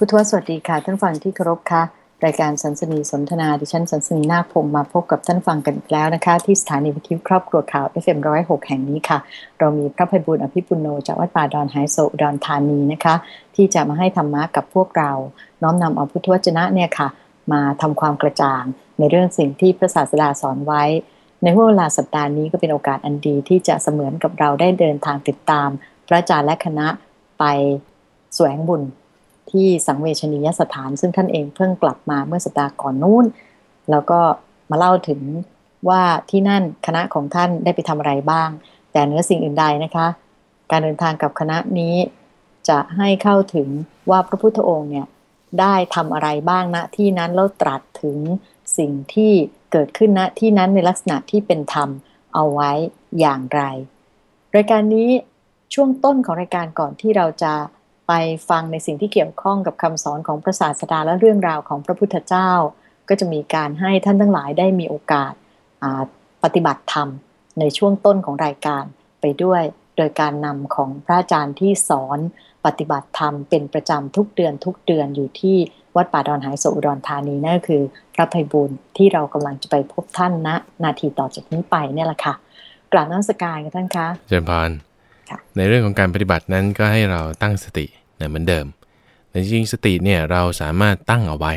พุทธวสวัสดีค่ะท่านฟังที่เคารพค่ะรายการสันสนีสนทนาดิฉันสันสนีนาคพงมาพบกับท่านฟังกันอีกแล้วนะคะ ที่สถานีวิทยุครอบครัวข่าว FM106 แห่งนี้ค่ะ เรามีพระภัยบุญอภิปุโนจากวัดป่าดอนไฮโซดอุดรธานีนะคะ ที่จะมาให้ธรรมะกับพวกเรา น้อมนำเอาพุทธวจนะเนี่ยค่ะ มาทำความกระจ่าง ในเรื่องสิ่งที่พระศาสดาสอนไว้ ในห่วงเวลาสัปดาห์นี้ก็เป็นโอกาสอันดีที่จะเสมือนกับเราได้เดินทางติดตาม พระอาจารย์และคณะไปแสวงบุญ ที่สังเวชนียสถาน ซึ่งท่านเองเพิ่งกลับมาเมื่อสัปดาห์ก่อนนู้น แล้วก็มาเล่าถึงว่าที่นั่นคณะของท่านได้ไปทำอะไรบ้าง แต่เนื้อสิ่งอื่นใดนะคะ การเดินทางกับคณะนี้จะให้เข้าถึงว่าพระพุทธองค์เนี่ยได้ทำอะไรบ้างณที่นั้นแล้วตรัสถึงสิ่งที่เกิดขึ้นณที่นั้นในลักษณะที่เป็นธรรมเอาไว้อย่างไร รายการนี้ช่วงต้นของรายการก่อนที่เราจะ ไปฟังในสิ่งที่เกี่ยวข้องกับคำสอนของพระศาสดาและเรื่องราวของพระพุทธเจ้า ก็จะมีการให้ท่านทั้งหลายได้มีโอกาสปฏิบัติธรรมในช่วงต้นของรายการไปด้วย โดยการนำของพระอาจารย์ที่สอนปฏิบัติธรรมเป็นประจำทุกเดือนทุกเดือนอยู่ที่วัดป่าดอนหายโศอุดรธานีนั่นคือ พระภัยบุญที่เรากำลังจะไปพบท่านณนะนาทีต่อจากนี้ไปเนี่ยแหละค่ะกราบนักสการกันท่านคะเจริญพร ในเรื่องของการปฏิบัตินั้นก็ให้เราตั้งสตินะเหมือนเดิมแต่จริงสติเนี่ยเราสามารถตั้งเอาไว้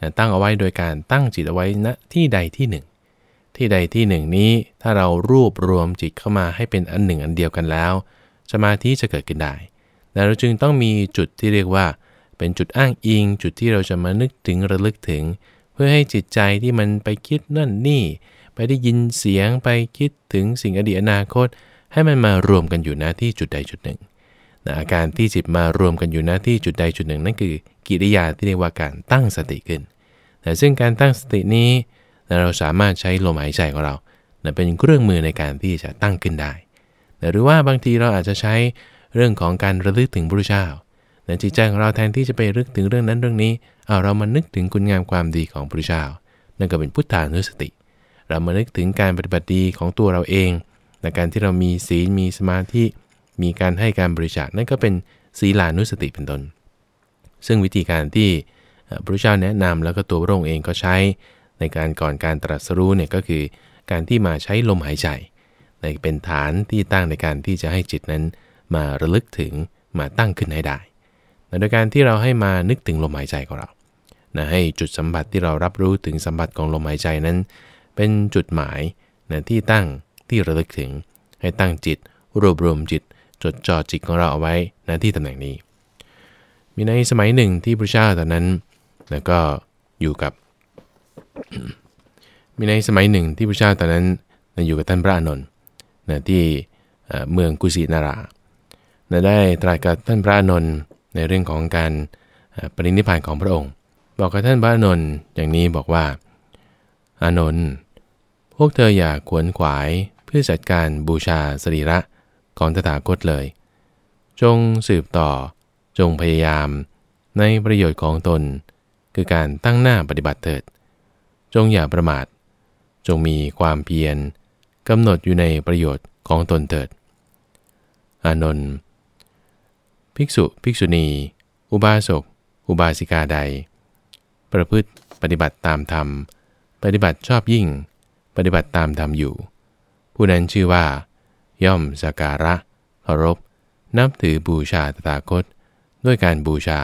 นะตั้งเอาไว้โดยการตั้งจิตเอาไว้ณที่ใดที่หนึ่ง ที่ใดที่หนึ่งนี้ถ้าเรารวบรวมจิตเข้ามาให้เป็นอันหนึ่งอันเดียวกันแล้ว สมาธิจะเกิดขึ้นได้แต่เราจึงต้องมีจุดที่เรียกว่า เป็นจุดอ้างอิง จุดที่เราจะมานึกถึงระลึกถึง เพื่อให้จิตใจที่มันไปคิดนั่นนี่ ไปได้ยินเสียงไปคิดถึงสิ่งอดีตอนาคต ให้มันมารวมกันอยู่หนะที่จุดใดจุดหนึ่งนะอาการที่จิตมารวมกันอยู่หนะที่จุดใดจุดหนึ่ง นั่นคือกิริยาที่เรียกว่าการตั้งสติขึ้นแต่ซึ่งการตั้งสตินี้นะเราสามารถใช้ลมหายใจของเรานะเป็นเครื่องมือในการที่จะตั้งขึ้นได้นะหรือว่าบางทีเราอาจจะใช้เรื่องของการระลึกถึงพระเจ้านะจิตใจของเราแทนที่จะไปรึกถึงเรื่องนั้นเรื่องนี้เอาเรามานึกถึงคุณงามความดีของพระเจ้า นั่นก็เป็นพุทธานุสติ เรามานึกถึงการปฏิบัติดีของตัวเราเอง ในการที่เรามีศีลมีสมาธิ มีการให้การบริจาคนั่นก็เป็นศีลานุสติเป็นต้น ซึ่งวิธีการที่พระเจ้าแนะนำแล้วก็ตัวพระองค์เองก็ใช้ ในการก่อนการตรัสรู้เนี่ยก็คือการที่มาใช้ลมหายใจในเป็นฐานที่ตั้งในการที่จะให้จิตนั้นมาระลึกถึงมาตั้งขึ้นให้ได้โดยการที่เราให้มานึกถึงลมหายใจของเรานะให้จุดสัมผัสที่เรารับรู้ถึงสัมผัสของลมหายใจนั้น เป็นจุดหมายนะที่ตั้ง ที่ระลึกถึง ให้ตั้งจิต รวบรวมจิต จดจ่อจิตของเราเอาไว้ณที่ตำแหน่งนี้ มีในสมัยหนึ่งที่พระเจ้าตอนนั้นแล้วก็อยู่กับ มีในสมัยหนึ่งที่พระเจ้าตอนนั้นอยู่กับท่านพระอานนท์นะที่เมืองกุสินารานะได้ตรัสกับท่านพระอานนท์ในเรื่องของการปรินิพานของพระองค์ บอกกับท่านพระอานนท์อย่างนี้บอกว่า อานนท์พวกเธออย่าขวนขวาย พื่อจัดการบูชาสรีระของตถาคตเลย จงสืบต่อ จงพยายาม ในประโยชน์ของตน คือการตั้งหน้าปฏิบัติเถิด จงอย่าประมาท จงมีความเพียรกำหนดอยู่ในประโยชน์ของตนเถิด อานนท์ภิกษุภิกษุณี อุบาสก อุบาสิกาใด ประพฤติปฏิบัติตามธรรม ปฏิบัติชอบยิ่ง ปฏิบัติตามธรรมอยู่ ผู้นั้นชื่อว่า ย่อมสักการะเคารพ นับถือบูชาตถาคต ด้วยการบูชา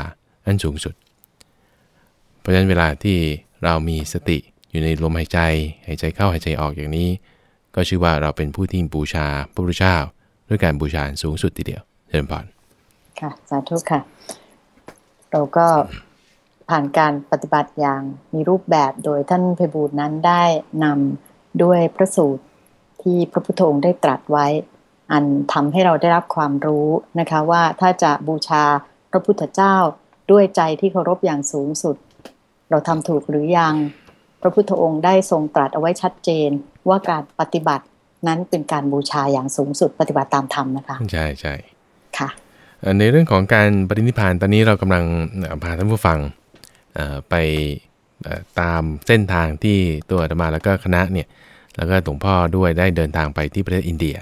อันสูงสุด เพราะฉะนั้นเวลาที่เรามีสติอยู่ในลมหายใจ หายใจเข้าหายใจออกอย่างนี้ ก็ชื่อว่าเราเป็นผู้ที่บูชาพระพุทธเจ้าด้วยการบูชาสูงสุดทีเดียวเชิญพรค่ะสาธุค่ะ เราก็ผ่านการปฏิบัติอย่างมีรูปแบบโดยท่านเพบูลนั้นได้นำด้วยพระสูตร ที่พระพุทธองค์ได้ตรัสไว้ อันทำให้เราได้รับความรู้นะคะว่าถ้าจะบูชาพระพุทธเจ้าด้วยใจที่เคารพอย่างสูงสุด เราทำถูกหรือยัง พระพุทธองค์ได้ทรงตรัสเอาไว้ชัดเจนว่าการปฏิบัตินั้นเป็นการบูชาอย่างสูงสุดปฏิบัติตามธรรมนะคะใช่ใช่ค่ะในเรื่องของการปรินิพานตอนนี้เรากำลังพาท่านผู้ฟังไปตามเส้นทางที่ตัวธรรมาแล้วก็คณะเนี่ย แล้วก็หลวงพ่อด้วยได้เดินทางไปที่ประเทศอินเดีย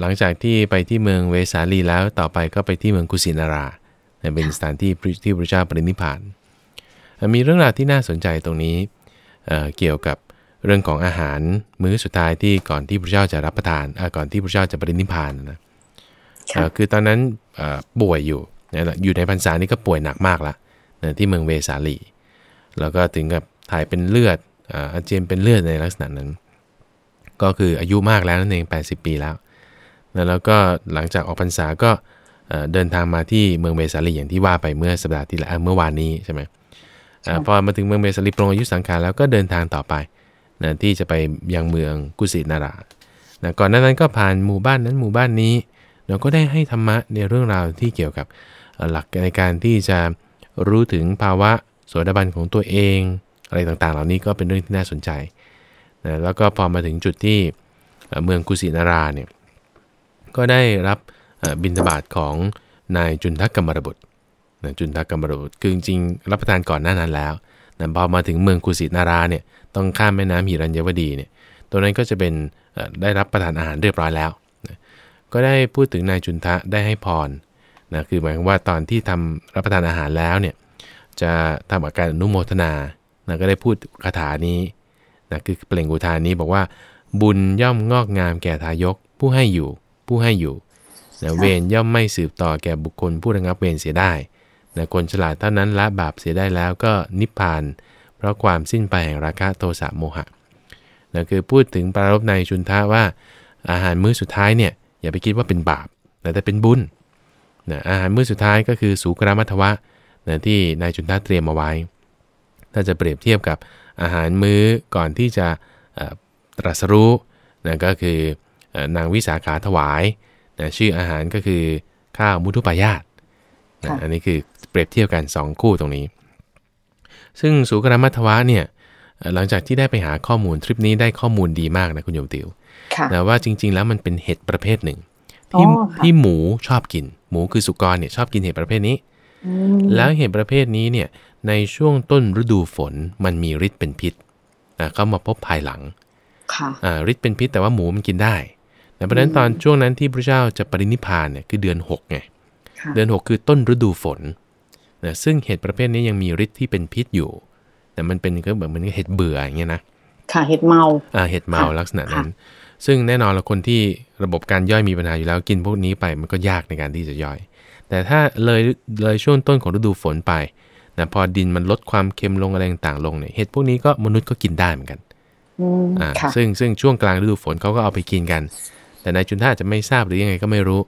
หลังจากที่ไปที่เมืองเวสาลีแล้วต่อไปก็ไปที่เมืองกุสินารา เป็นสถานที่ที่พระเจ้าปรินิพพานมีเรื่องราวที่น่าสนใจตรงนี้เเกี่ยวกับเรื่องของอาหารมื้อสุดท้ายที่ก่อนที่พระเจ้าจะรับประทานก่อนที่พระเจ้าจะปรินิพพานนะคือตอนนั้นป่วยอยู่อยู่ในพรรษานี้ก็ป่วยหนักมากละที่เมืองเวสาลี แล้วก็ถึงกับถ่ายเป็นเลือด อาเจียนเป็นเลือดในลักษณะนั้น ก็คืออายุมากแล้วนั่นเอง 80 ปีแล้ว แล้วก็หลังจากออกพรรษาก็เดินทางมาที่เมืองเวสาลีอย่างที่ว่าไปเมื่อสัปดาห์ที่แล้วเมื่อวานนี้ใช่ไหมพอมาถึงเมืองเวสาลีปรงอายุสังขารแล้วก็เดินทางต่อไปนะที่จะไปยังเมืองกุสินารานะก่อนหน้านั้นก็ผ่านหมู่บ้านนั้นหมู่บ้านนี้ เราก็ได้ให้ธรรมะในเรื่องราวที่เกี่ยวกับหลักในการที่จะรู้ถึงภาวะโสดาบันของตัวเอง อะไรต่างๆ เหล่านี้ก็เป็นเรื่องที่น่าสนใจนะแล้วก็พอมาถึงจุดที่เมืองกุสินาราเนี่ยก็ได้รับบิณฑบาตของนายจุนทักกรรมรบุตรจุนทักกรรมรบุตรคือจริงๆรับประทานก่อนหน้านั้นแล้วแต่พอมาถึงเมืองกุสินาราเนี่ยต้องข้ามแม่น้ำหิรัญยวดีเนี่ยตัวนั้นก็จะเป็นได้รับประทานอาหารเรียบร้อยแล้วนะก็ได้พูดถึงนายจุนทะได้ให้พรนะคือหมายความว่าตอนที่ทำรับประทานอาหารแล้วเนี่ยจะทำอาการอนุโมทนา นะก็ได้พูดคาถานี้นะคือเปล่งอุทานนี้บอกว่า บุญย่อมงอกงามแก่ทายกผู้ให้อยู่ ผู้ให้อยู่นะเวรย่อมไม่สืบต่อแก่บุคคลผู้ระงับเวรเสียได้นะคนฉลาดเท่านั้นละบาปเสียได้แล้วก็นิพพาน เพราะความสิ้นไปแห่งราคะโทสะโมหะนะคือพูดถึงปรารบในชุนทะว่า อาหารมื้อสุดท้ายเนี่ยอย่าไปคิดว่าเป็นบาปแต่เป็นบุญนะอาหารมื้อสุดท้ายก็คือสุกรามัทวะนะที่นายจุนทะเตรียมเอาไว้ ถ้าจะเปรียบเทียบกับอาหารมื้อก่อนที่จะตรัสรู้นะก็คือนางวิสาขาถวายนะชื่ออาหารก็คือข้าวมุทุปายาตนะอันนี้คือเปรียบเทียบกัน 2 คู่ตรงนี้ ซึ่งสุกรมัทวะเนี่ยหลังจากที่ได้ไปหาข้อมูลทริปนี้ได้ข้อมูลดีมากนะคุณโยมติวนะว่าจริง ๆ แล้วมันเป็นเห็ดประเภทหนึ่งที่ที่หมูชอบกิน หมูคือสุกรเนี่ยชอบกินเห็ดประเภทนี้ แล้วเห็ดประเภทนี้เนี่ย ในช่วงต้นฤดูฝนมันมีฤทธิ์เป็นพิษเข้ามาพบภายหลังฤทธิ์เป็นพิษแต่ว่าหมูมันกินได้เพราะฉะนั้นตอนช่วงนั้นที่พระเจ้าจะปรินิพานเนี่ยคือเดือน6ไงเดือน 6 คือต้นฤดูฝนนะซึ่งเห็ดประเภทนี้ยังมีฤทธิ์ที่เป็นพิษอยู่ แต่มันเป็นก็แบบมันก็เห็ดเบื่ออย่างเงี้ยนะค่ะเห็ดเมาอ่าเห็ดเมาลักษณะนั้น ซึ่งแน่นอนเราคนที่ระบบการย่อยมีปัญหาอยู่แล้วกินพวกนี้ไปมันก็ยากในการที่จะย่อย แต่ถ้าเลยเลยช่วงต้นของฤดูฝนไป นะพอดินมันลดความเค็มลงอะไรต่างๆลงเนี่ยเห็ดพวกนี้ก็มนุษย์ก็กินได้เหมือนกันอ่าซึ่งซึ่งช่วงกลางฤดูฝนเขาก็เอาไปกินกัน แต่นายจุนท่าจะไม่ทราบหรือยังไงก็ไม่รู้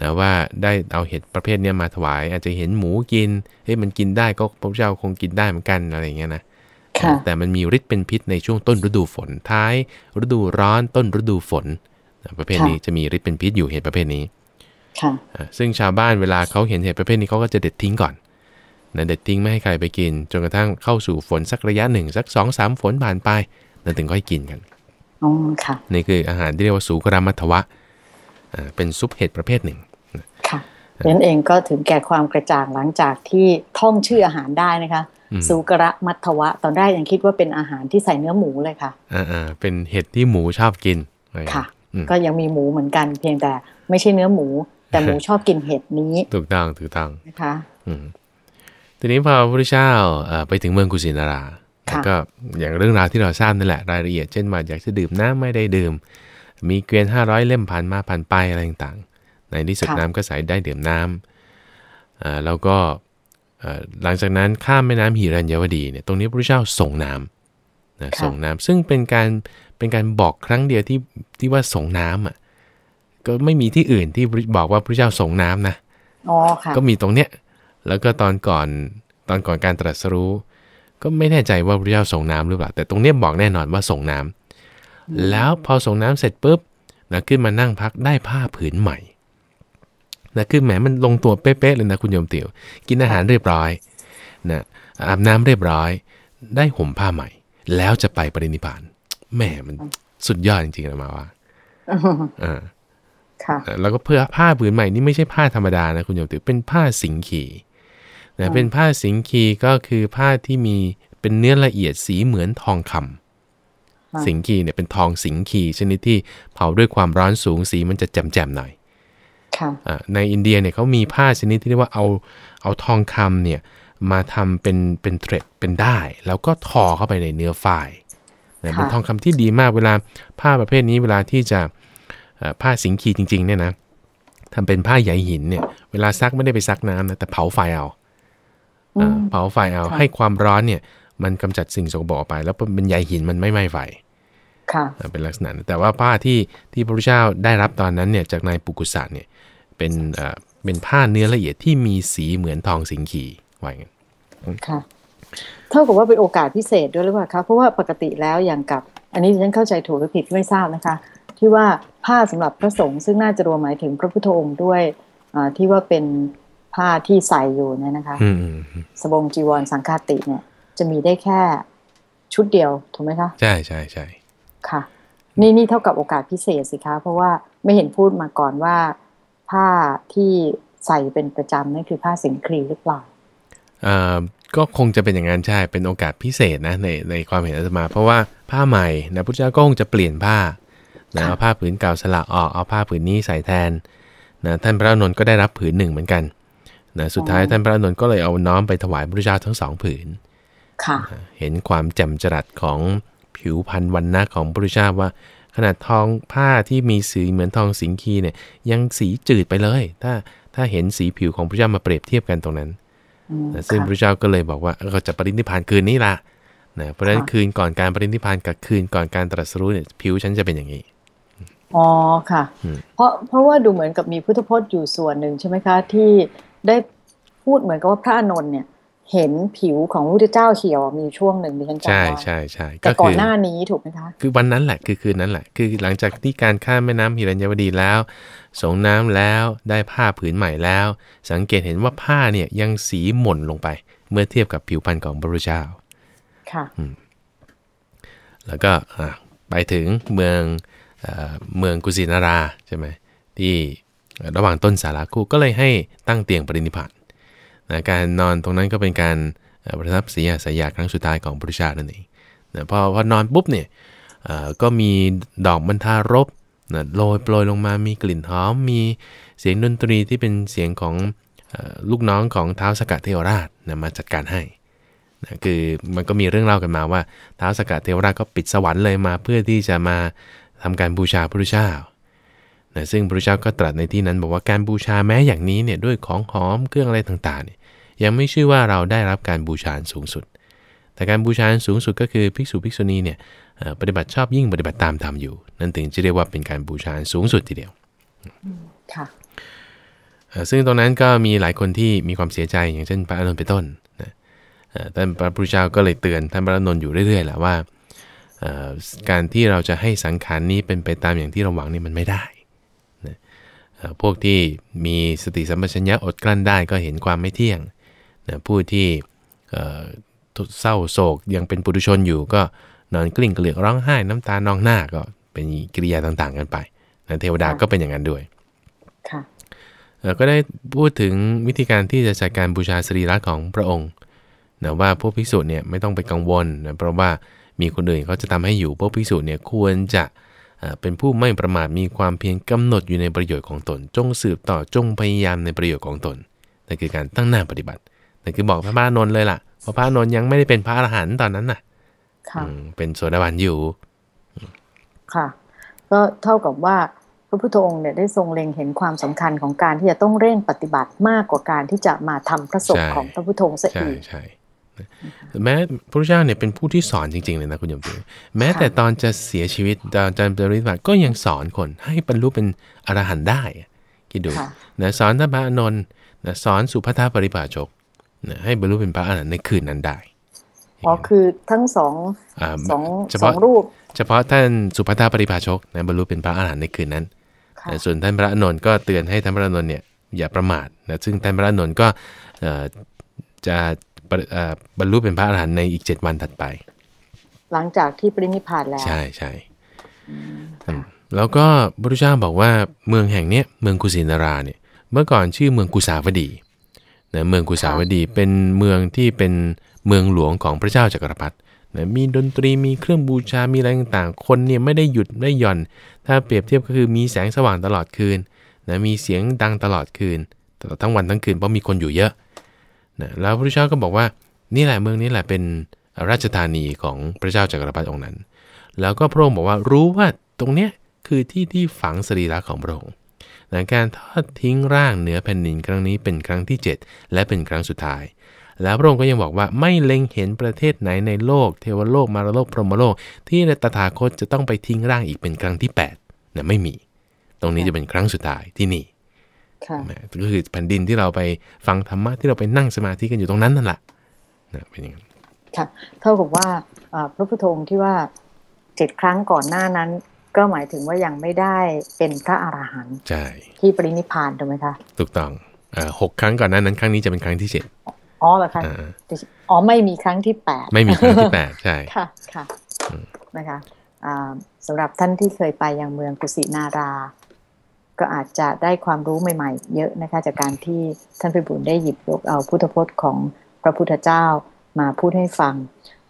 นะว่าได้เอาเห็ดประเภทนี้มาถวาย อาจจะเห็นหมูกินเฮ้ยมันกินได้ก็พระเจ้าคงกินได้เหมือนกันอะไรอย่างเงี้ยนะแต่มันมีฤทธิ์เป็นพิษในช่วงต้นฤดูฝนท้าย ฤดูร้อนต้นฤดูฝนประเภทนี้จะมีฤทธิ์เป็นพิษอยู่เห็ดประเภทนี้ซึ่งชาวบ้านเวลาเขาเห็นเห็ดประเภทนี้เขาก็จะเด็ดทิ้งก่อน นะเด็ดทิ้งไม่ให้ใครไปกิน จนกระทั่งเข้าสู่ฝนสักระยะหนึ่งสักสองสามฝนผ่านไปนั่นถึงค่อยกินกันอ๋อค่ะนี่คืออาหารที่เรียกว่าสูกรามัทวะเป็นซุปเห็ดประเภทหนึ่งนั้นเองก็ถึงแก่ความกระจ่างหลังจากที่ท่องชื่ออาหารได้นะคะสุกระมัทวะ ตอนแรกยังคิดว่าเป็นอาหารที่ใส่เนื้อหมูเลยค่ะอ่าเป็นเห็ดที่หมูชอบกินค่ะ ก็ยังมีหมูเหมือนกัน เพียงแต่ไม่ใช่เนื้อหมู แต่หมูชอบกินเห็ดนี้ถูกต้องถูกต้องนะคะ ทีนี้พอพระพุทธเจ้าไปถึงเมืองกุสินาราก็อย่างเรื่องราวที่เราทราบนั่นแหละรายละเอียดเช่นว่าอยากจะดื่มน้ำไม่ได้ดื่ม มีเกวียนห้าร้อยเล่มผ่านมาผ่านไปอะไรต่างในที่สุดน้ำก็ใสได้ดื่มน้ำแล้วก็หลังจากนั้นข้ามแม่น้ำหิรัญยวดีเนี่ยตรงนี้พระเจ้าส่งน้ำนะส่งน้ำซึ่งเป็นการเป็นการบอกครั้งเดียวที่ที่ว่าส่งน้ำอะก็ไม่มีที่อื่นที่บอกว่าพระเจ้าส่งน้ำนะอ๋อค่ะก็มีตรงเนี้ย แล้วก็ตอนก่อนตอนก่อนการตรัสรู้ ก็ไม่แน่ใจว่าพระเจ้าส่งน้ำหรือเปล่า แต่ตรงเนี้ยบอกแน่นอนว่าส่งน้ำแล้วพอส่งน้ำเสร็จปุ๊บนะขึ้นมานั่งพักได้ผ้าผืนใหม่นะคือแหมมันลงตัวเป๊ะๆเลยนะคุณโยมติ๋วกินอาหารเรียบร้อยนะอาบน้ำเรียบร้อย ได้ห่มผ้าใหม่ แล้วจะไปปรินิพานแหมมันสุดยอดจริงๆนะมาว่าอ่าค่ะแล้วก็เพื่อผ้าผืนใหม่นี่ไม่ใช่ผ้าธรรมดานะคุณโยมติ๋วเป็นผ้าสิงคี นะเป็นผ้าสิงคีก็คือผ้าที่มีเป็นเนื้อละเอียดสีเหมือนทองคำสิงคีเนี่ยเป็นทองสิงคีชนิดที่เผาด้วยความร้อนสูงสีมันจะแจ่มๆหน่อยค่ะอ่าในอินเดียเนี่ยเขามีผ้าชนิดที่เรียกว่าเอาเอาทองคำเนี่ยมาทำเป็นเป็นเทรดเป็นได้ แล้วก็ทอเข้าไปในเนื้อฝ้ายนะค่ะเป็นทองคำที่ดีมากเวลาผ้าประเภทนี้เวลาที่จะเอ่อผ้าสิงคีจริงๆเนี่ยนะทำเป็นผ้าใยหินเนี่ยเวลาซักไม่ได้ไปซักน้ำนะแต่เผาไฟเอาอือ่าม เผาไฟเอาค่ะให้ความร้อนเนี่ย มันกำจัดสิ่งสกปรกออกไป แล้วเป็นใยหินมันไม่ไหม้ไฟค่ะอ่าเป็นลักษณะนั้นแต่ว่าผ้าที่ที่พระพุทธเจ้าได้รับตอนนั้นเนี่ยจากนายปุกุสะเนี่ยเป็นเอ่อเป็นผ้าเนื้อละเอียดที่มีสีเหมือนทองสิงคีว่าอย่างนั้นค่ะเท่ากับว่าเป็นโอกาสพิเศษด้วยหรือเปล่าคะเพราะว่าปกติแล้วอย่างกับ อันนี้ดิฉันเข้าใจถูกหรือผิดไม่ทราบนะคะ ที่ว่าผ้าสำหรับพระสงฆ์ซึ่งน่าจะรวมหมายถึงพระพุทธองค์ด้วยอ่าที่ว่าเป็น ผ้าที่ใส่อยู่เนี่ยนะคะอืมอืมอืมสบงจีวรสังฆาติเนี่ย จะมีได้แค่ชุดเดียวถูกไหมคะ ใช่ใช่ใช่ค่ะ นี่นี่เท่ากับโอกาสพิเศษสิคะ เพราะว่าไม่เห็นพูดมาก่อนว่า ผ้าที่ใส่เป็นประจำนั่นคือผ้าสิงคลีหรือเปล่าเอ่อก็คงจะเป็นอย่างนั้นใช่ เป็นโอกาสพิเศษนะในในความเห็นอาตมา เพราะว่าผ้าใหม่นะพุทธเจ้าก็คงจะเปลี่ยนผ้านะค่ะเอาผ้าผืนเก่าสละออกเอาผ้าผืนนี้ใส่แทนนะท่านพระอานนท์ก็ได้รับผืนหนึ่งเหมือนกัน นะสุดท้ายท่านพระอานนท์ก็เลยเอาน้อมไปถวายพระพุทธเจ้าทั้งสองผืนค่ะเห็นความแจ่มจรัสของผิวพรรณวันนะของพระพุทธเจ้าว่า ขนาดทองผ้าที่มีสีเหมือนทองสิงคีเนี่ย ยังสีจืดไปเลย ถ้าถ้าเห็นสีผิวของพระพุทธเจ้ามาเปรียบเทียบกันตรงนั้นอืมนะซึ่งพระค่ะพุทธเจ้าก็เลยบอกว่าเออก็จะปรินิพพานคืนนี้ละนะเพราะฉะนั้นค่ะคืนก่อนการปรินิพพานกับคืนก่อนการตรัสรู้เนี่ยผิวฉันจะเป็นอย่างนี้อ๋อค่ะอืมเพราะเพราะว่าดูเหมือนกับมีพุทธพจน์อยู่ส่วนหนึ่งใช่ไหมคะที่ ได้พูดเหมือนกับว่าพระอานนท์เนี่ย เห็นผิวของพระพุทธเจ้าเขียวมีช่วงหนึ่งดิฉันจำใช่ได้ใช่ใช่แต่ก็ก่อคืนอหน้านี้ถูกไหมคะ คือวันนั้นแหละคือคืนนั้นแหละ คือหลังจากที่การข้ามแม่น้ำหิรัญยวดีแล้ว สงน้ำแล้วได้ผ้าผืนใหม่แล้ว สังเกตเห็นว่าผ้าเนี่ยยังสีหม่นลงไป เมื่อเทียบกับผิวพรรณของพระพุทธเจ้าค่ะแล้วก็อะไปถึงเมืองเออเมืองกุสินาราใช่ไหมที่ ระหว่างต้นสาราคู่ก็เลยให้ตั้งเตียงปรินิพพานนะการนอนตรงนั้นก็เป็นการประทับสียสายาครั้งสุดท้ายของพระพุทธเจ้านั่นเองนะพอพอนอนปุ๊บเนี่ยก็มีดอกมันทารบนะโรยโปรยลงมามีกลิ่นหอม มีเสียงดนตรีที่เป็นเสียงของอลูกน้องของท้าวสกัดเทวราชนะมาจัดการให้นะคือมันก็มีเรื่องเล่ากันมาว่าท้าวสกัดเทวราชก็ปิดสวรรค์เลยมาเพื่อที่จะมาทำการบูชาพระพุทธเจ้า นะซึ่งพระพุทธเจ้าก็ตรัสในที่นั้นบอกว่าการบูชาแม้อย่างนี้เนี่ยด้วยของหอมเครื่องอะไรต่างๆเนี่ยยังไม่ชื่อว่าเราได้รับการบูชาอันสูงสุด แต่การบูชาอันสูงสุดก็คือภิกษุภิกษุณีเนี่ยเอ่อปฏิบัติชอบยิ่งปฏิบัติตามธรรมอยู่ นั่นถึงจะเรียกว่าเป็นการบูชาอันสูงสุดทีเดียวค่ะเอ่อซึ่งตรงนั้นก็มีหลายคนที่มีความเสียใจอย่างเช่นพระอานนท์เป็นต้นนะเอ่อท่านพระพุทธเจ้าก็เลยเตือนท่านพระอานนท์อยู่เรื่อยๆแหละว่าเอ่อการที่เราจะให้สังขารนี้เป็นไปตามอย่างที่เราหวังนี่มันไม่ได้นะเอ่อ พวกที่มีสติสัมปชัญญะอดกลั้นได้ก็เห็นความไม่เที่ยงนะผู้ที่เอ่อเศร้าโศกยังเป็นปุถุชนอยู่ก็นอนกลิ้งเกลือกร้องไห้น้ำตานองหน้าก็เป็นกิริยาต่างๆ กันไปนะเทวดาค่ะก็เป็นอย่างนั้นด้วยค่ะเอ่อก็ได้พูดถึงวิธีการที่จะจัดการบูชาสรีระของพระองค์นะว่าพวกภิกษุเนี่ยไม่ต้องไปกังวลนะเพราะว่ามีคนอื่นเขาจะทำให้อยู่พวกภิกษุเนี่ยควรจะเอ่อ เป็นผู้ไม่ประมาทมีความเพียรกำหนดอยู่ในประโยชน์ของตน จงสืบต่อจงพยายามในประโยชน์ของตนนั่นคือการตั้งหน้าปฏิบัตินั่นคือบอกพระพระอานนท์เลยล่ะเพราะพระอานนท์ยังไม่ได้เป็นพระอรหันต์ตอนนั้นน่ะค่ะอืมเป็นโสดาบันอยู่ ค่ะ ก็เท่ากับว่าพระพุทธองค์เนี่ยได้ทรงเล็งเห็นความสำคัญของการที่จะต้องเร่งปฏิบัติมากกว่าการที่จะมาทำพระสงฆ์ใช่ของพระพุทธองค์ซะใช่อีกใช่ แม้พระพุทธเจ้าเนี่ยเป็นผู้ที่สอนจริง ๆ เลยนะคุณโยมติแม้แต่ตอนจะเสียชีวิตตอนจะปรินิพพานก็ยังสอนคนให้บรรลุเป็นอรหันต์ได้อะคิดดูค่ะนะสอนท่านพระอานนท์นะสอนสุภัททปริภาชกนะให้บรรลุเป็นพระอรหันต์ในคืนนั้นได้อ๋อคือทั้งสองอ่าสองเฉสอพาะงรูป เฉพาะท่านสุภัททปริภาชกนะบรรลุเป็นพระอรหันต์ในคืนนั้นค่ะนะส่วนท่านพระอานนท์ก็เตือนให้ท่านพระอานนท์เนี่ยอย่าประมาทนะซึ่งท่านพระอานนท์ก็เอ่อจะปริเอ่อ บรรลุเป็นพระอรหันต์ในอีก7วันถัดไป หลังจากที่ปรินิพพานแล้ว ใช่ใช่อืมแล้วก็พระพุทธเจ้าบอกว่าเมืองแห่งเนี้ยเมืองกุสินาราเนี่ยเมื่อก่อนชื่อเมืองกุสาวดีนะเมืองกุสาวดีเป็นเมืองที่เป็นเมืองหลวงของพระเจ้าจักรพรรดินะมีดนตรีมีเครื่องบูชา มีอะไรต่างๆ คนเนี่ยไม่ได้หยุดไม่ได้หย่อน ถ้าเปรียบเทียบก็คือมีแสงสว่างตลอดคืนนะมีเสียงดังตลอดคืนตลอดทั้งวันทั้งคืนเพราะมีคนอยู่เยอะ นะแล้วพระพุทธเจ้าก็บอกว่านี่แหละเมืองนี้แหละเป็นราชธานีของพระเจ้าจักรพรรดิองค์นั้น แล้วก็พระองค์บอกว่ารู้ว่าตรงเนี้ยคือที่ที่ฝังสรีระของพระองค์นะการทอดทิ้งร่างเหนือแผ่นดินครั้งนี้เป็นครั้งที่ 7 และเป็นครั้งสุดท้าย แล้วพระองค์ก็ยังบอกว่าไม่เล็งเห็นประเทศไหนในโลก เทวโลกมารโลกพรหมโลก ที่ในตถาคตจะต้องไปทิ้งร่างอีกเป็นครั้งที่8นะไม่มี ตรงนี้จะเป็นครั้งสุดท้ายที่นี่ ก็คือแผ่นดินที่เราไปฟังธรรมะที่เราไปนั่งสมาธิกันอยู่ตรงนั้นนั่นแหละนะเป็นอย่างนั้นค่ะเท่ากับว่าอ่าพระพุทโธที่ว่าเจ็ดครั้งก่อนหน้านั้น ก็หมายถึงว่ายังไม่ได้เป็นพระอรหันต์ใช่ที่ปรินิพพานถูกไหมคะถูกต้องเอ่อหกครั้งก่อนหนั้นนั้นครั้งนี้จะเป็นครั้งที่เจ็ดอ๋อเหรอคะอ่าอ๋อไม่มีครั้งที่แปดไม่มีครั้งที่แปดใช่ค่ะค่ะนะคะอ่าสำหรับท่านที่เคยไปยังเมืองกุสินารา ก็อาจจะได้ความรู้ใหม่ ๆ เยอะนะคะ จากการที่ท่านพิบูลได้หยิบยกเอาพุทธพจน์ของพระพุทธเจ้ามาพูดให้ฟัง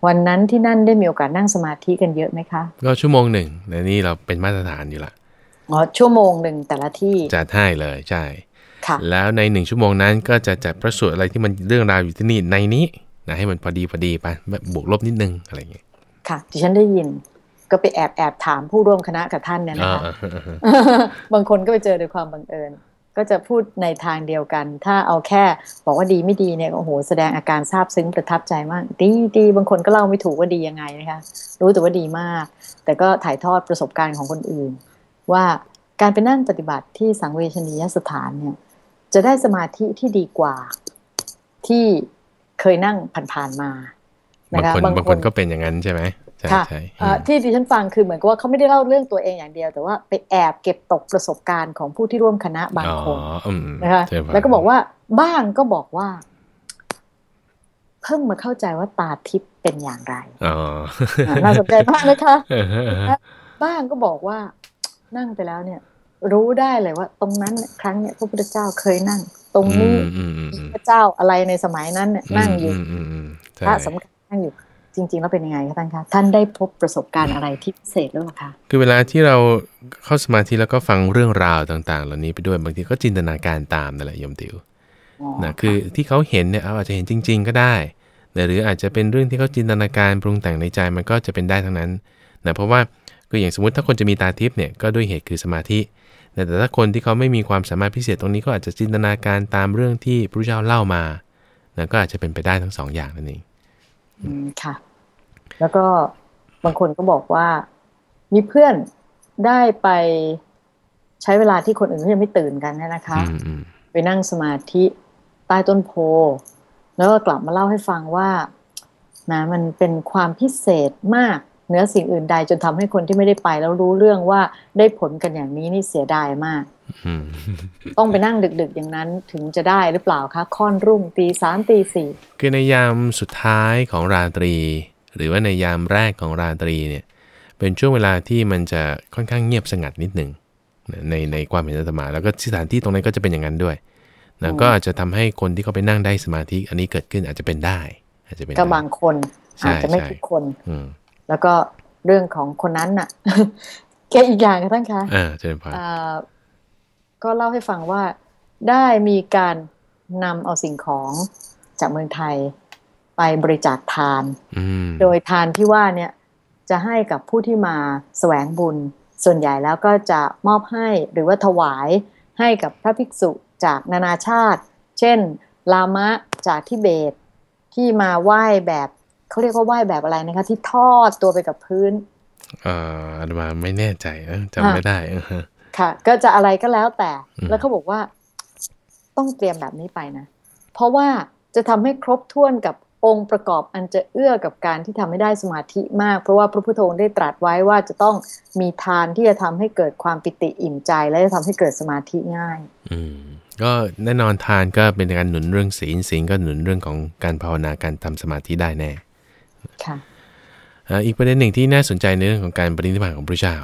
วันนั้นที่นั่นได้มีโอกาสนั่งสมาธิกันเยอะไหมคะก็ชั่วโมงหนึ่งในนี่เราเป็นมาตรฐานอยู่ละอ๋อชั่วโมงหนึ่งแต่ละที่จัดให้เลยใช่ค่ะแล้วในหนึ่งชั่วโมงนั้นก็จะจัดพระสูตรอะไรที่มันเรื่องราวอยู่ที่นี่ในนี้นะให้มันพอดีพอดีไปแบบบวกลบนิดนึงอะไรอย่างเงี้ยค่ะดิฉันได้ยิน ก็ไปแอบแอบถามผู้ร่วมคณะกับท่านเนี่ยอ่านะคะอ่าอ่าบางคนก็ไปเจอโดยความบังเอิญ ก็จะพูดในทางเดียวกัน ถ้าเอาแค่บอกว่าดีไม่ดีเนี่ยโอ้โหแสดงอาการซาบซึ้งประทับใจมาก ดีดีบางคนก็เล่าไม่ถูกว่าดียังไงนะคะรู้แต่ว่าดีมาก แต่ก็ถ่ายทอดประสบการณ์ของคนอื่น ว่าการไปนั่งปฏิบัติที่สังเวชนียสถานเนี่ยจะได้สมาธิที่ดีกว่าที่เคยนั่งผ่านๆมาบางนะคะคนบางคนก็เป็นอย่างนั้นใช่ไหมใช่ ค่ะใช่เอ่อที่ดิฉันฟังคือเหมือนกับว่าเขาไม่ได้เล่าเรื่องตัวเองอย่างเดียว แต่ว่าไปแอบเก็บตกประสบการณ์ของผู้ที่ร่วมคณะบางคนอ๋ออืมนะคะใช่ปแล้วก็บอกว่าบ้างก็บอกว่า เพิ่งมาเข้าใจว่าตาทิพย์เป็นอย่างไรอ๋ออะน่าสนใจมากนะคะเออเออเออบ้างก็บอกว่านั่งไปแล้วเนี่ย รู้ได้เลยว่า ตรงนั้นเนี่ยครั้งเนี่ยพระพุทธเจ้าเคยนั่ง ตรงนี้อืมอืมอืมพระเจ้าอะไรในสมัยนั้นเนี่ยนั่งอยู่มมมพใช่ระสำคัญนั่งอยู่ จริง ๆ แล้วเป็นยังไงคะท่านคะท่านได้พบประสบการณ์อะไรที่พิเศษหรือเปล่าคะคือเวลาที่เราเข้าสมาธิแล้วก็ฟังเรื่องราวต่างๆ เหล่านี้ไปด้วยบางทีก็จินตนาการตามนั่นแหละโยมติวอ๋อนะคือที่เขาเห็นเนี่ยเอาอาจจะเห็นจริง ๆ ก็ได้นะหรืออาจจะเป็นเรื่องที่เขาจินตนาการปรุงแต่งในใจมันก็จะเป็นได้ทั้งนั้นนะเพราะว่าคืออย่างสมมติถ้าคนจะมีตาทิพย์เนี่ยก็ด้วยเหตุคือสมาธินะแต่ถ้าคนที่เขาไม่มีความสามารถพิเศษตรงนี้ก็อาจจะจินตนาการตามเรื่องที่พระเจ้าเล่ามานะก็อาจจะเป็นไปได้ทั้งสองอย่างนั่นเอง อืมค่ะ แล้วก็บางคนก็บอกว่า มีเพื่อนได้ไปใช้เวลาที่คนอื่นเขายังไม่ตื่นกันเนี่ยนะคะอืมอืมไปนั่งสมาธิใต้ต้นโพ แล้วก็กลับมาเล่าให้ฟังว่านะมันเป็นความพิเศษมาก เหนือสิ่งอื่นใดจนทำให้คนที่ไม่ได้ไป แล้วรู้เรื่องว่าได้ผลกันอย่างนี้นี่เสียดายมากอืมต้องไปนั่งดึก ๆ อย่างนั้นถึงจะได้หรือเปล่าคะค่อนรุ่งตีสามตีสี่คือในยามสุดท้ายของราตรี หรือว่าในยามแรกของราตรีเนี่ยเป็นช่วงเวลาที่มันจะค่อนข้างเงียบสงัดนิดหนึ่งนะในในความเห็นอาตมา แล้วก็สถานที่ตรงนั้นก็จะเป็นอย่างนั้นด้วยนะก็อาจจะทำให้คนที่เขาไปนั่งได้สมาธิ อันนี้เกิดขึ้นอาจจะเป็นได้ อาจจะเป็นก็ได้บางคนใช่อาจจะไม่ใช่ทุกคนอืม แล้วก็เรื่องของคนนั้นน่ะแกอีกอย่างค่ะท่านคะอ่าเจริญพรอ่าก็เล่าให้ฟังว่าได้มีการนำเอาสิ่งของจากเมืองไทยไปบริจาคทานอืมโดยทานที่ว่าเนี่ยจะให้กับผู้ที่มาแสวงบุญ ส่วนใหญ่แล้วก็จะมอบให้หรือว่าถวายให้กับพระภิกษุจากนานาชาติ เช่น ลามะจากทิเบตที่มาไหว้แบบ เขาเรียกว่าไหว้แบบอะไรนะคะ ที่ทอดตัวไปกับพื้นเอ่ออาตมาไม่แน่ใจเอ้อจำไม่ได้เออฮะค่ะ ก็จะอะไรก็แล้วแต่อืมแล้วเขาบอกว่าต้องเตรียมแบบนี้ไปนะ เพราะว่าจะทำให้ครบถ้วนกับองค์ประกอบอันจะเอื้อกับการที่ทำให้ได้สมาธิมาก เพราะว่าพระพุทธองค์ได้ตรัสไว้ว่าจะต้องมีทานที่จะทำให้เกิดความปิติอิ่มใจ และจะทำให้เกิดสมาธิง่าย อืมก็แน่นอนทานก็เป็นการหนุนเรื่องศีลศีลก็หนุนเรื่องของการภาวนาการทำสมาธิได้แน่ ค่ะอ่าอีกประเด็นหนึ่งที่น่าสนใจในเรื่องของการปรินิพพานของพระเจ้า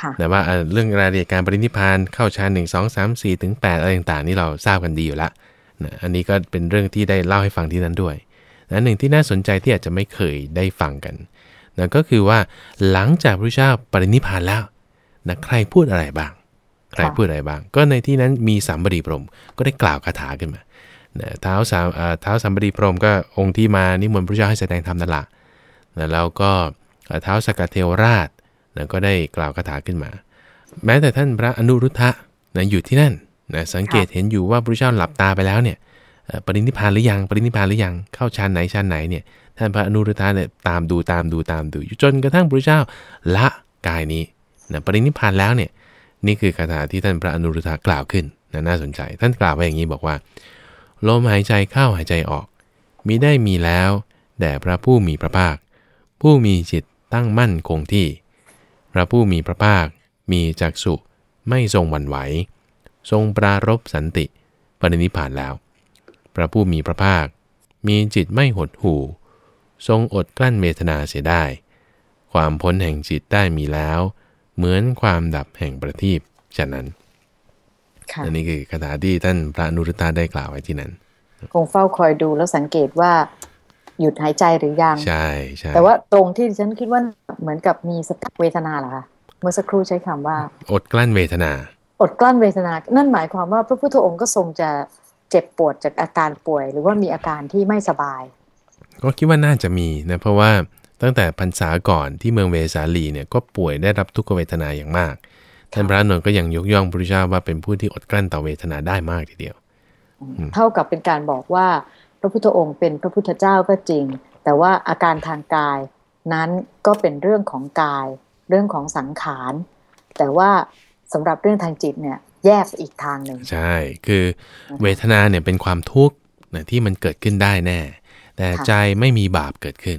ค่ะแต่ว่าอ่าเรื่องรายละเอียดการปรินิพพานเข้าฌานหนึ่งสองสามสี่ถึงแปดอะไรต่างๆ นี่เราทราบกันดีอยู่ละนะอันนี้ก็เป็นเรื่องที่ได้เล่าให้ฟังที่นั้นด้วยนะหนึ่งที่น่าสนใจที่อาจจะไม่เคยได้ฟังกันนะก็คือว่าหลังจากพระเจ้าปรินิพพานแล้วนะใครพูดอะไรบ้าง ใครพูดอะไรบ้าง ก็ในที่นั้นมีสามบดีพรหมก็ได้กล่าวคาถาขึ้นมา เท้าสามเท้าสามบดีพรหมก็องค์ที่มานิมนต์พระเจ้าให้แสดงธรรมนั่นแหละแล้วก็เท้าสกัดเทวราชก็ได้กล่าวคาถาขึ้นมา แม้แต่ท่านพระอนุรุทธะนะอยู่ที่นั่นนะสังเกตเห็นอยู่ว่าพระเจ้าหลับตาไปแล้วเนี่ยปรินิพานหรือยังปรินิพานหรือยังเข้าชั้นไหนชั้นไหนเนี่ยท่านพระอนุรุทธะเนี่ยตามดูตามดูตามดูจนกระทั่งพระเจ้าละกายนี้นะปรินิพานแล้วเนี่ยนี่คือคาถาที่ท่านพระอนุรุทธะกล่าวขึ้นนะน่าสนใจ ท่านกล่าวไว้อย่างนี้บอกว่า ลมหายใจเข้าหายใจออก มีได้มีแล้วแด่พระผู้มีพระภาค ผู้มีจิตตั้งมั่นคงที่ พระผู้มีพระภาค มีจักสุไม่ทรงหวั่นไหว ทรงปรารบสันติปรินิพานแล้ว พระผู้มีพระภาค มีจิตไม่หดหู่ ทรงอดกลั้นเมตนาเสียได้ ความพ้นแห่งจิตได้มีแล้ว เหมือนความดับแห่งประทีปฉะนั้น อันนี้คือคาถาที่ท่านพระนุรุตาได้กล่าวไว้ที่นั้น คงเฝ้าคอยดูแล้วสังเกตว่าหยุดหายใจหรือยัง ใช่ใช่แต่ว่าตรงที่ฉันคิดว่าเหมือนกับมีสตักเวทนาเหรอคะ เมื่อสักครู่ใช้คำว่า อดกลั้นเวทนา อดกลั้นเวทนา นั่นหมายความว่าพระพุทธองค์ก็ทรงจะเจ็บปวดจากอาการป่วย หรือว่ามีอาการที่ไม่สบาย ก็คิดว่าน่าจะมีนะเพราะว่าตั้งแต่พรรษาก่อนที่เมืองเวสาลีเนี่ยก็ป่วยได้รับทุกขเวทนาอย่างมาก ท่านพระนนท์ก็ยังยกย่องพระพุทธเจ้าว่าเป็นผู้ที่อดกลั้นต่อเวทนาได้มากทีเดียว เท่ากับเป็นการบอกว่า พระพุทธองค์เป็นพระพุทธเจ้าก็จริง แต่ว่าอาการทางกายนั้นก็เป็นเรื่องของกาย เรื่องของสังขาร แต่ว่าสำหรับเรื่องทางจิตเนี่ยแยกอีกทางหนึ่งใช่คือเวทนาเนี่ยเป็นความทุกข์นะที่มันเกิดขึ้นได้แน่ แต่ใจไม่มีบาปเกิดขึ้น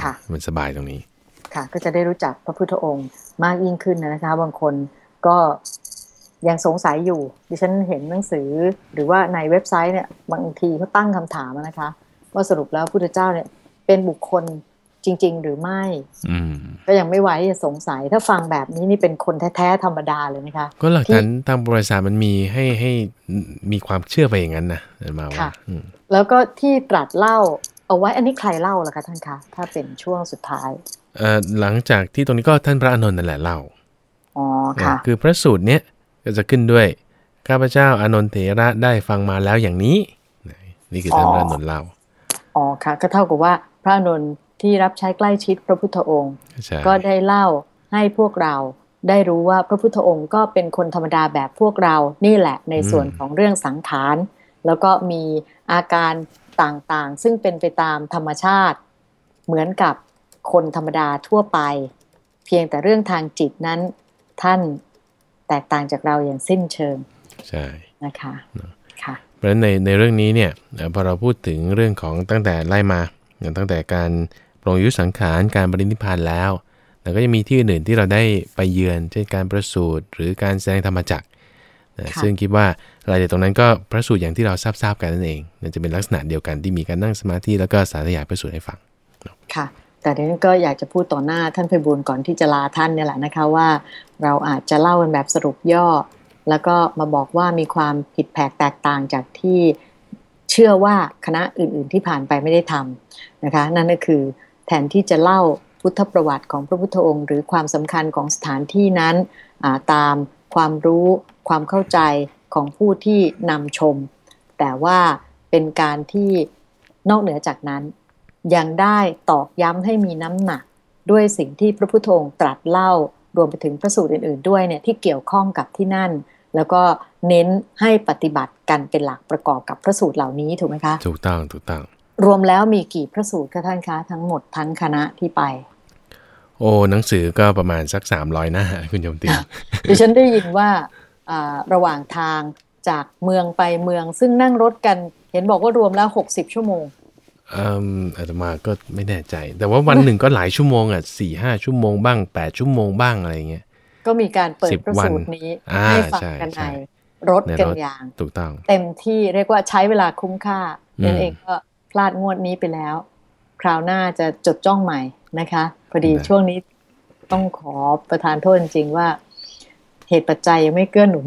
ค่ะ มันสบายตรงนี้ ค่ะ ก็จะได้รู้จักพระพุทธองค์มากยิ่งขึ้นนะคะ บางคนก็ยังสงสัยอยู่ ดิฉันเห็นหนังสือหรือว่าในเว็บไซต์เนี่ยบางทีเขาตั้งคำถามนะคะ ว่าสรุปแล้วพุทธเจ้าเนี่ยเป็นบุคคลจริง ๆ หรือไม่ก็ยังไม่ไว้ที่จะสงสัยถ้าฟังแบบนี้นี่เป็นคนแท้ๆธรรมดาเลยนะคะ ก็หลักฐานทางบริษัทมันมีให้ให้มีความเชื่อไปอย่างนั้นนะมาว่าแล้วก็ที่ตรัสเล่า เอาไว้อันนี้ใครเล่าล่ะคะท่านคะถ้าเป็นช่วงสุดท้ายหลังจากที่ตรงนี้ก็ท่านพระอานนท์นั่นแหละเล่าอ๋อค่ะคือพระสูตรเนี้ยก็จะขึ้นด้วยข้าพเจ้าอานนท์เถระได้ฟังมาแล้วอย่างนี้นี่คือท่านพระอานนท์เล่าอ๋อค่ะ ก็เท่ากับว่าพระอานนท์ที่รับใช้ใกล้ชิดพระพุทธองค์ ก็ได้เล่าให้พวกเราได้รู้ว่าพระพุทธองค์ก็เป็นคนธรรมดาแบบพวกเรานี่แหละในส่วนของเรื่องสังขาร แล้วก็มีอาการ ต่างๆ ซึ่งเป็นไปตามธรรมชาติ เหมือนกับคนธรรมดาทั่วไป เพียงแต่เรื่องทางจิตนั้น ท่านแตกต่างจากเราอย่างสิ้นเชิง ใช่นะคะค่ะเพราะฉะนั้นในในเรื่องนี้เนี่ยพอเราพูดถึงเรื่องของตั้งแต่ไล่มาอย่างตั้งแต่การปรงยุสังขารการบรินิพานแล้วแล้วก็จะมีที่อื่นที่เราได้ไปเยือนเช่นการประสูตรหรือการแสดงธรรมจักรซึ่งคิดว่า รายละเอียดตรงนั้นก็พระสูตรอย่างที่เราทราบๆกันนั่นเองจะเป็นลักษณะเดียวกันที่มีการนั่งสมาธิแล้วก็สาธยายพระสูตรให้ฟังค่ะ แต่ทีนี้ก็อยากจะพูดต่อหน้าท่านไพบุญก่อนที่จะลาท่านเนี่ยแหละนะคะว่า เราอาจจะเล่าเป็นแบบสรุปย่อ แล้วก็มาบอกว่ามีความผิดแผกแตกต่างจากที่เชื่อว่าคณะอื่น ๆ ที่ผ่านไปไม่ได้ทำนะคะ นั่นก็คือแทนที่จะเล่าพุทธประวัติของพระพุทธองค์ หรือความสำคัญของสถานที่นั้นตามความรู้ความเข้าใจ ของผู้ที่นำชม แต่ว่าเป็นการที่นอกเหนือจากนั้น ยังได้ตอกย้ำให้มีน้ำหนักด้วยสิ่งที่พระพุทโธตรัสเล่ารวมไปถึงพระสูตรอื่น ๆ ด้วยเนี่ยที่เกี่ยวข้องกับที่นั่น แล้วก็เน้นให้ปฏิบัติกันเป็นหลักประกอบกับพระสูตรเหล่านี้ถูกไหมคะถูกต้องถูกต้องรวมแล้วมีกี่พระสูตรคะท่านคะทั้งหมดทั้งคณะที่ไป โอ้หนังสือก็ประมาณสักสามร้อยหน้าคุณโยมติดิฉันได้ยินว่า ระหว่างทางจากเมืองไปเมือง ซึ่งนั่งรถกัน เห็นบอกว่ารวมแล้วหกสิบชั่วโมงอาตมาก็ไม่แน่ใจ แต่ว่าวันหนึ่งก็หลายชั่วโมงอะสี่ห้าชั่วโมงบ้างแปดชั่วโมงบ้างอะไรเงี้ยก็มีการเปิดประสูตรนี้ให้ฟังกันในรถกันอย่างถูกต้อง เต็มที่เรียกว่าใช้เวลาคุ้มค่านั่นเองก็พลาดงวดนี้ไปแล้ว คราวหน้าจะจดจ้องใหม่นะคะ พอดีช่วงนี้ต้องขอประทานโทษจริงว่า เหตุปัจจัยยังไม่เกื้อหนุน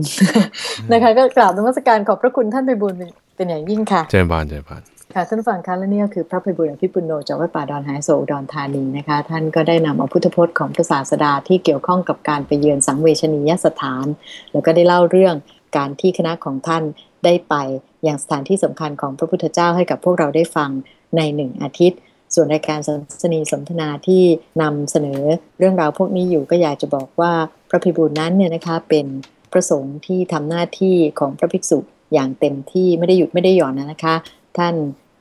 นะคะ ก็กราบนมัสการขอบพระคุณท่านไปบุญเป็นอย่างยิ่งค่ะเจริญพรเจริญพรค่ะท่านฟังคะและนี่ก็คือพระภิบุญอภิปุโนจากวัดป่าดอนหายโศดอนธานีนะคะ ท่านก็ได้นำเอาพุทธพจน์ของพระศาสดาที่เกี่ยวข้องกับการไปเยือนสังเวชนียสถาน แล้วก็ได้เล่าเรื่องการที่คณะของท่านได้ไปอย่างสถานที่สำคัญของพระพุทธเจ้าให้กับพวกเราได้ฟังในหนึ่งอาทิตย์ ส่วนรายการสันสนีสนทนาที่นำเสนอเรื่องราวพวกนี้อยู่ก็อยากจะบอกว่าพระภิบุญนั้นเนี่ยนะคะเป็นพระสงฆ์ที่ทำหน้าที่ของพระภิกษุอย่างเต็มที่ไม่ได้หยุดไม่ได้หย่อนนะคะ ท่าน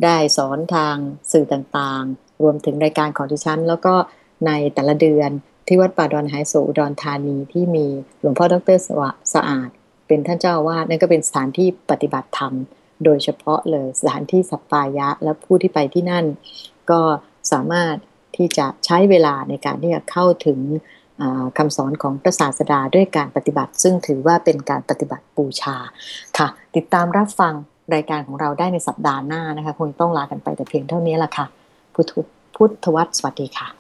ได้สอนทางสื่อต่างๆ รวมถึงรายการของดิฉัน แล้วก็ในแต่ละเดือนที่วัดป่าดอนไฮโซอุดรธานีที่มีหลวงพ่อดรสวะสะอาด เป็นท่านเจ้าอาวาสนั่นก็เป็นสถานที่ปฏิบัติธรรม โดยเฉพาะเลยสถานที่สัปปายะและผู้ที่ไปที่นั่น ก็สามารถที่จะใช้เวลาในการที่จะเข้าถึงคำสอนของพระศาสดาด้วยการปฏิบัติ ซึ่งถือว่าเป็นการปฏิบัติบูชาค่ะ ติดตามรับฟังรายการของเราได้ในสัปดาห์หน้านะคะคงต้องลากันไปแต่เพียงเท่านี้ละค่ะ พุทธพุทธวัตรสวัสดีค่ะ